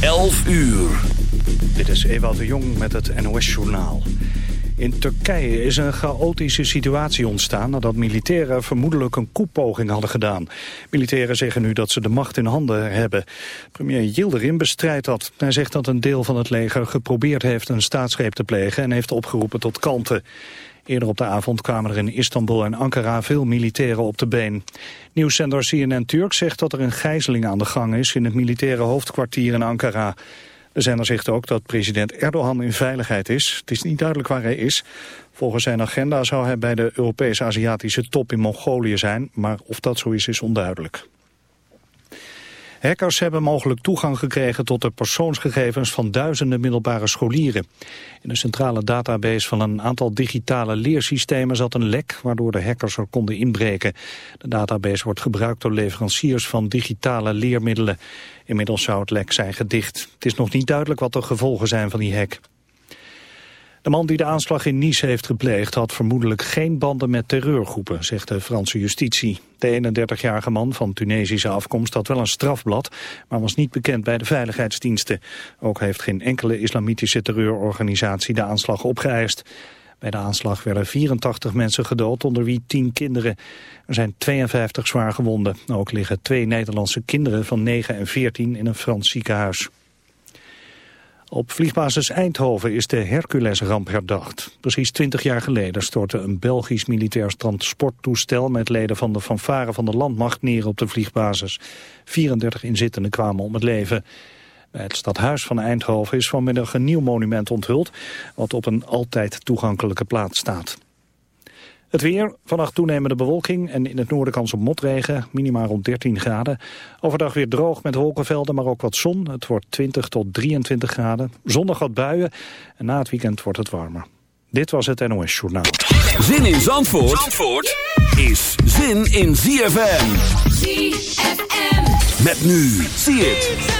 11 uur. Dit is Ewout de Jong met het NOS-journaal. In Turkije is een chaotische situatie ontstaan nadat militairen vermoedelijk een koepoging hadden gedaan. Militairen zeggen nu dat ze de macht in handen hebben. Premier Yildirim bestrijdt dat. Hij zegt dat een deel van het leger geprobeerd heeft een staatsgreep te plegen en heeft opgeroepen tot kalmte. Eerder op de avond kwamen er in Istanbul en Ankara veel militairen op de been. Nieuwszender CNN Turk zegt dat er een gijzeling aan de gang is in het militaire hoofdkwartier in Ankara. De zender zegt ook dat president Erdogan in veiligheid is. Het is niet duidelijk waar hij is. Volgens zijn agenda zou hij bij de Europees-Aziatische top in Mongolië zijn, maar of dat zo is, is onduidelijk. Hackers hebben mogelijk toegang gekregen tot de persoonsgegevens van duizenden middelbare scholieren. In de centrale database van een aantal digitale leersystemen zat een lek waardoor de hackers er konden inbreken. De database wordt gebruikt door leveranciers van digitale leermiddelen. Inmiddels zou het lek zijn gedicht. Het is nog niet duidelijk wat de gevolgen zijn van die hack. De man die de aanslag in Nice heeft gepleegd had vermoedelijk geen banden met terreurgroepen, zegt de Franse justitie. De 31-jarige man van Tunesische afkomst had wel een strafblad, maar was niet bekend bij de veiligheidsdiensten. Ook heeft geen enkele islamitische terreurorganisatie de aanslag opgeëist. Bij de aanslag werden 84 mensen gedood, onder wie 10 kinderen. Er zijn 52 zwaar gewonden. Ook liggen twee Nederlandse kinderen van 9 en 14 in een Frans ziekenhuis. Op vliegbasis Eindhoven is de Hercules-ramp herdacht. Precies 20 jaar geleden stortte een Belgisch militair transporttoestel... met leden van de fanfare van de landmacht neer op de vliegbasis. 34 inzittenden kwamen om het leven. Het stadhuis van Eindhoven is vanmiddag een nieuw monument onthuld... wat op een altijd toegankelijke plaats staat. Het weer, vannacht toenemende bewolking en in het noorden kans op motregen, minimaal rond 13 graden. Overdag weer droog met wolkenvelden, maar ook wat zon. Het wordt 20 tot 23 graden. Zondag wat buien en na het weekend wordt het warmer. Dit was het NOS Journaal. Zin in Zandvoort, Zandvoort is zin in ZFM. ZFM. Met nu, zie het.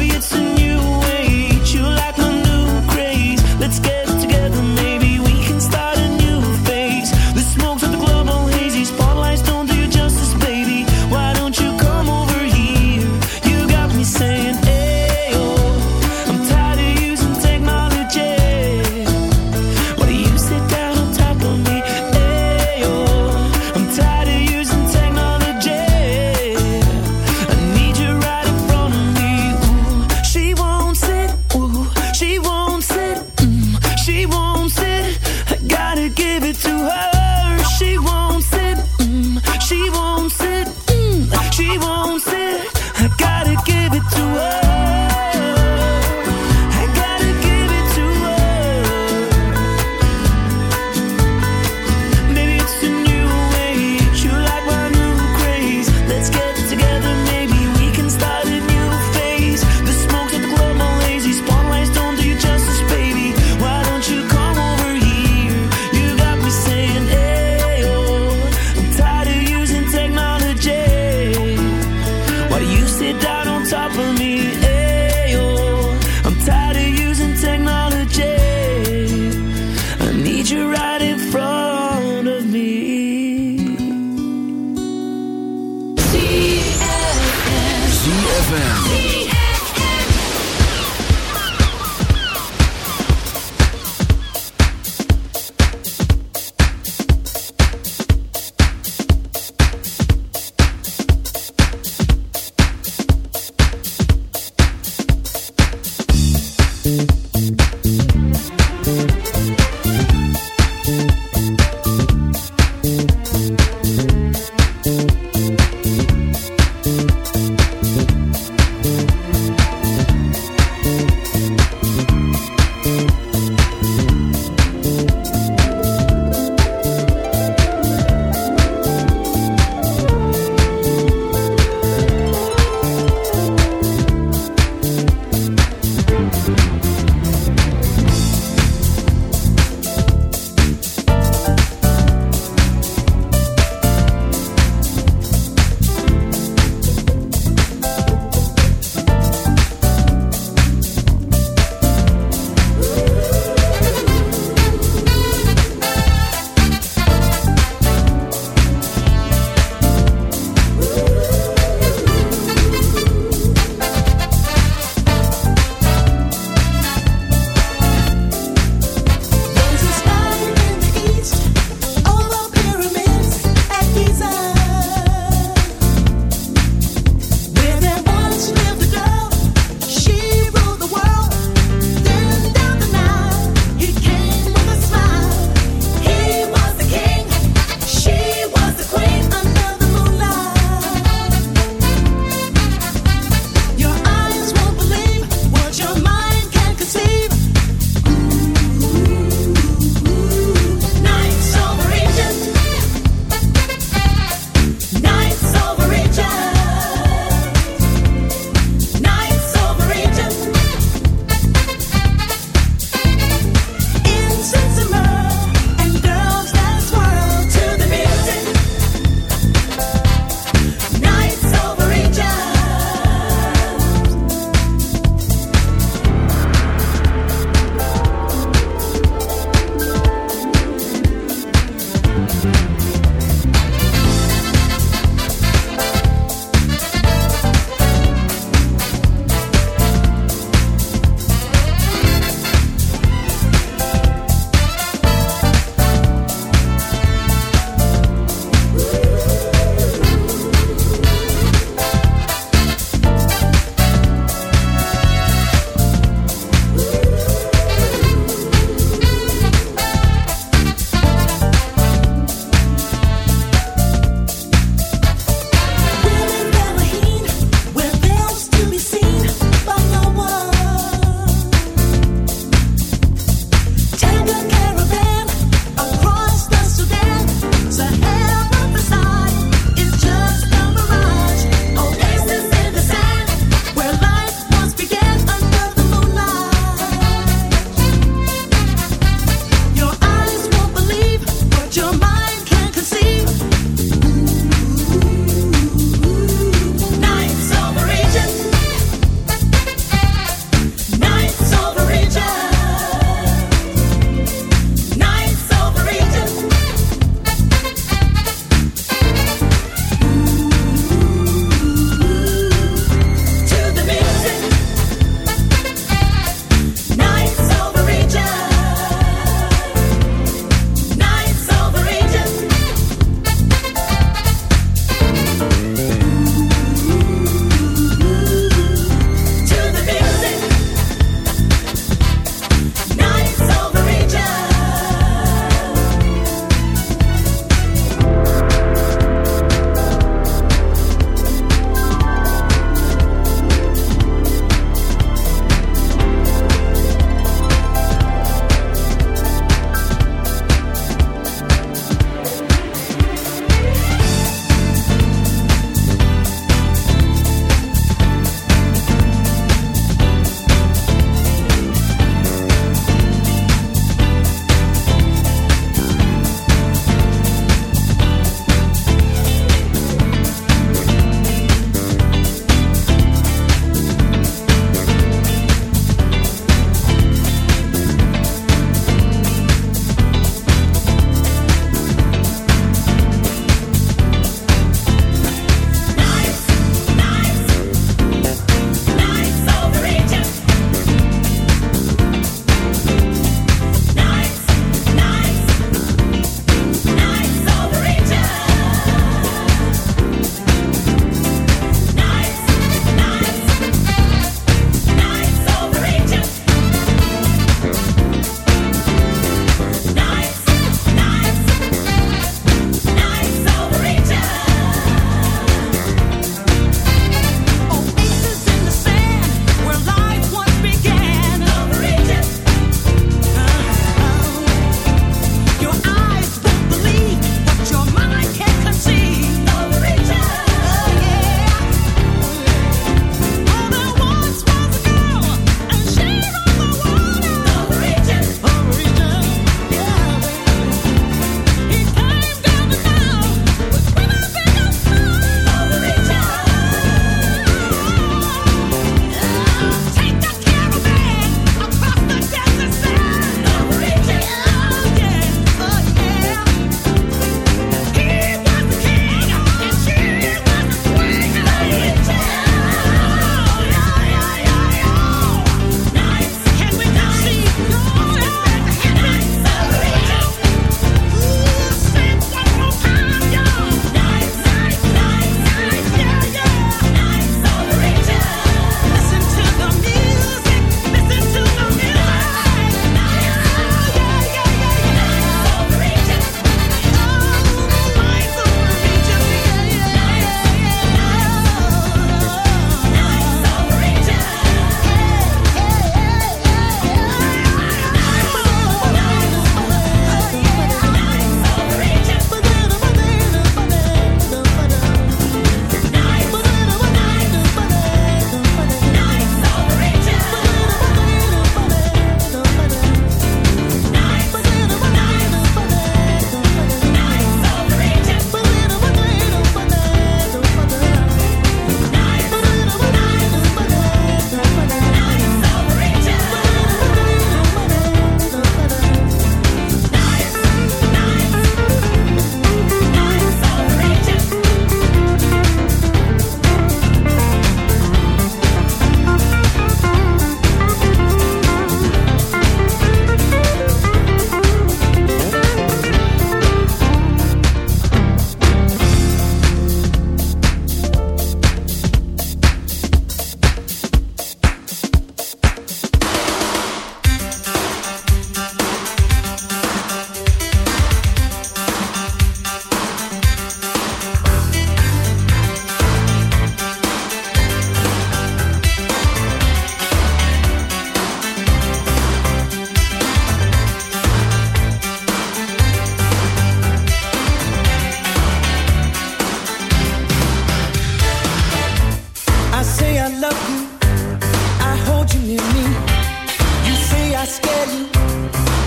asking,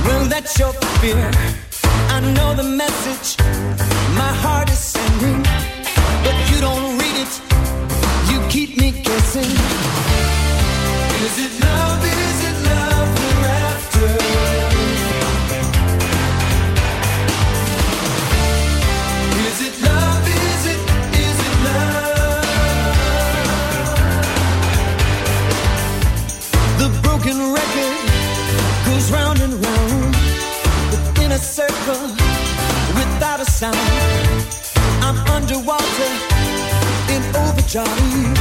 will that your fear? I know the message my heart is sending, but you don't read it. You keep me guessing. sound. I'm underwater in overdrive.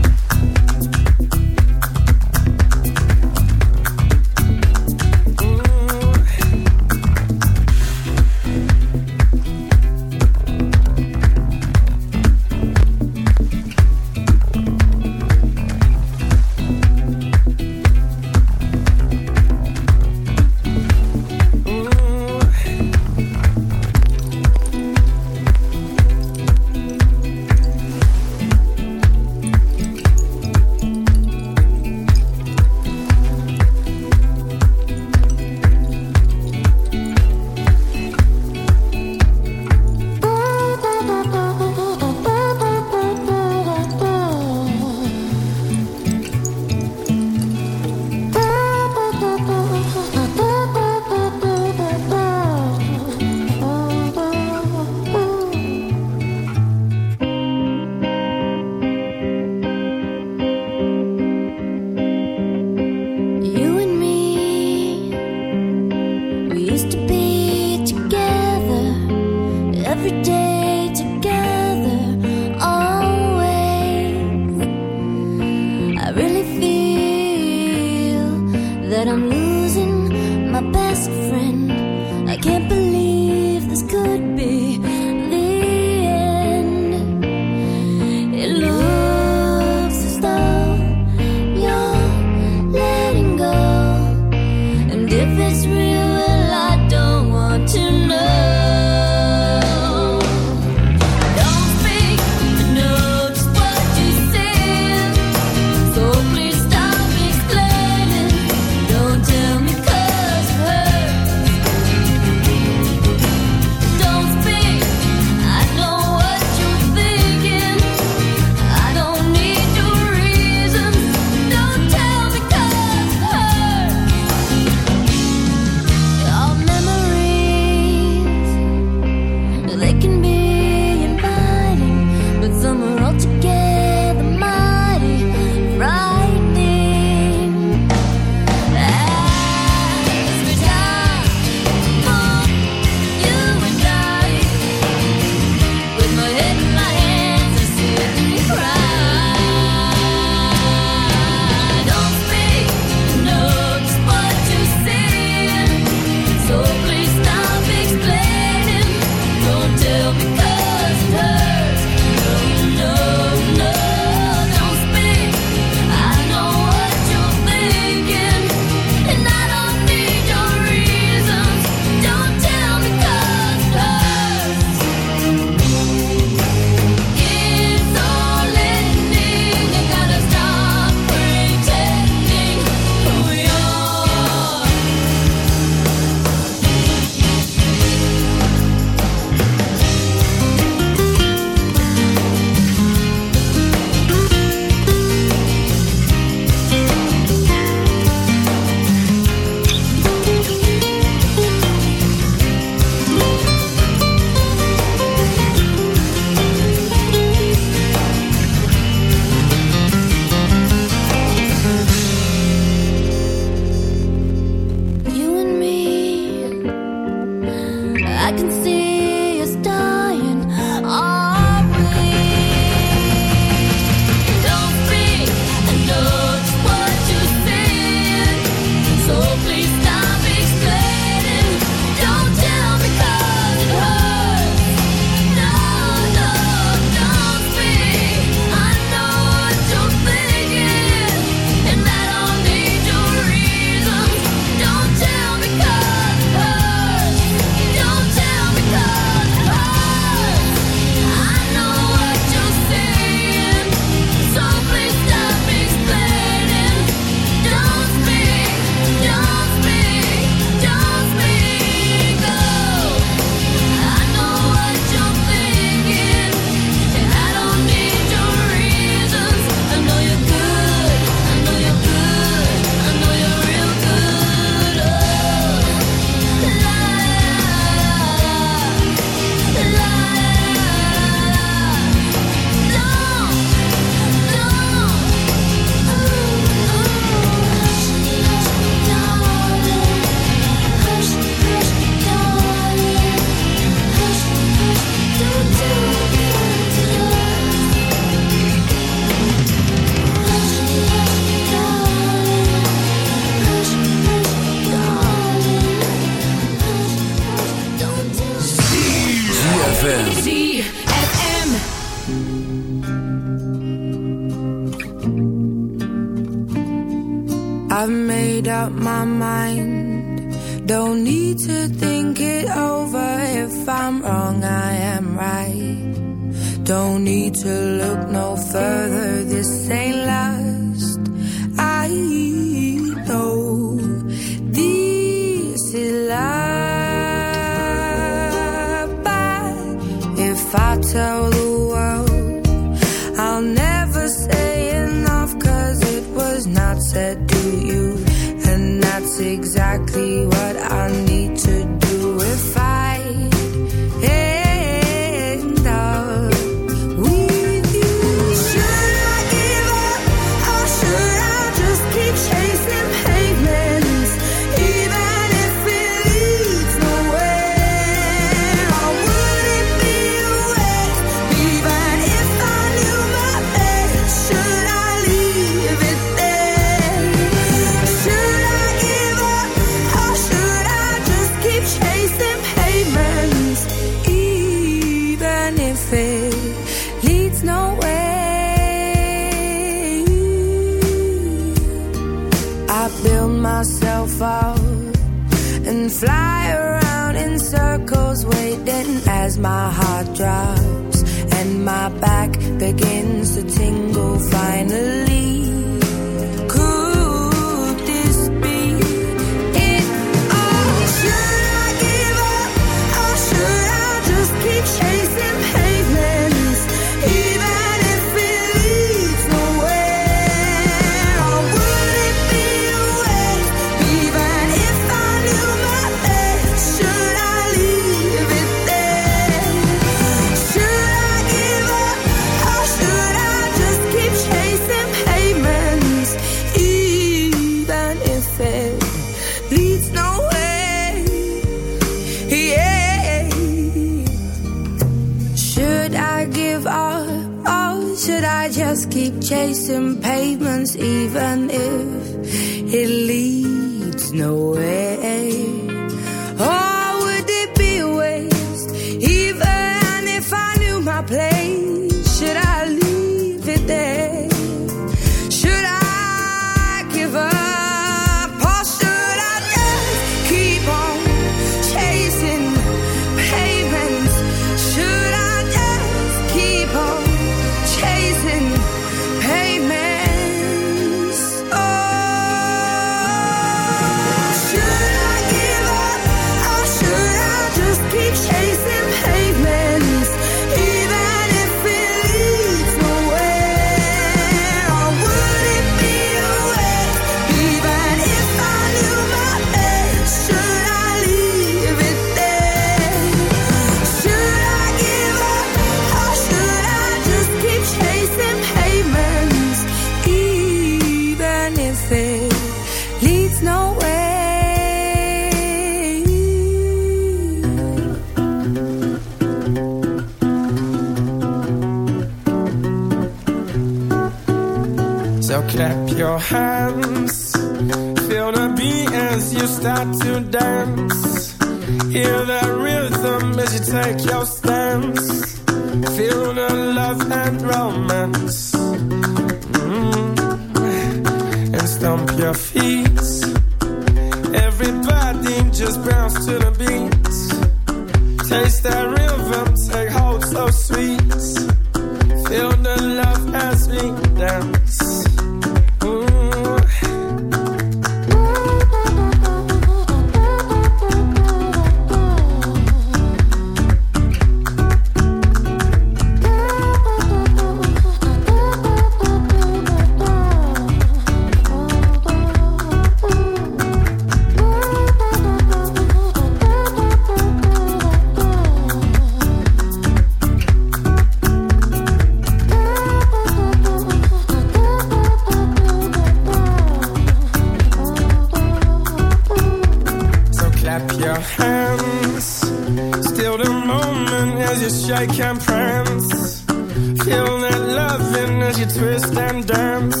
chance.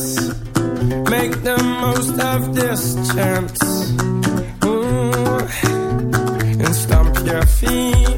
Make the most of this chance. Ooh. And stomp your feet